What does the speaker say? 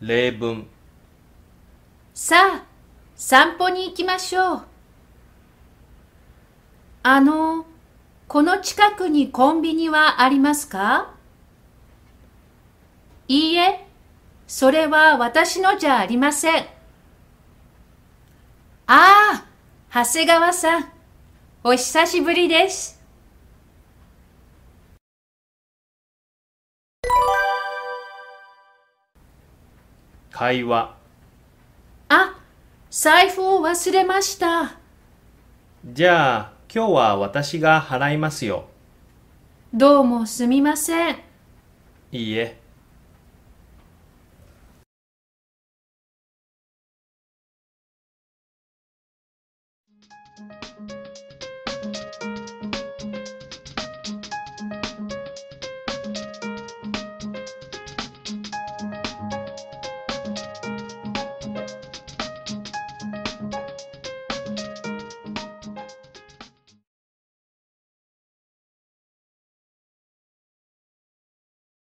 例文さあ、散歩に行きましょう。あの、この近くにコンビニはありますか？いいえ、それは私のじゃありません。ああ、長谷川さん、お久しぶりです。会話あ、財布を忘れました。じゃあ今日は私が払いますよどうもすみません。いいえ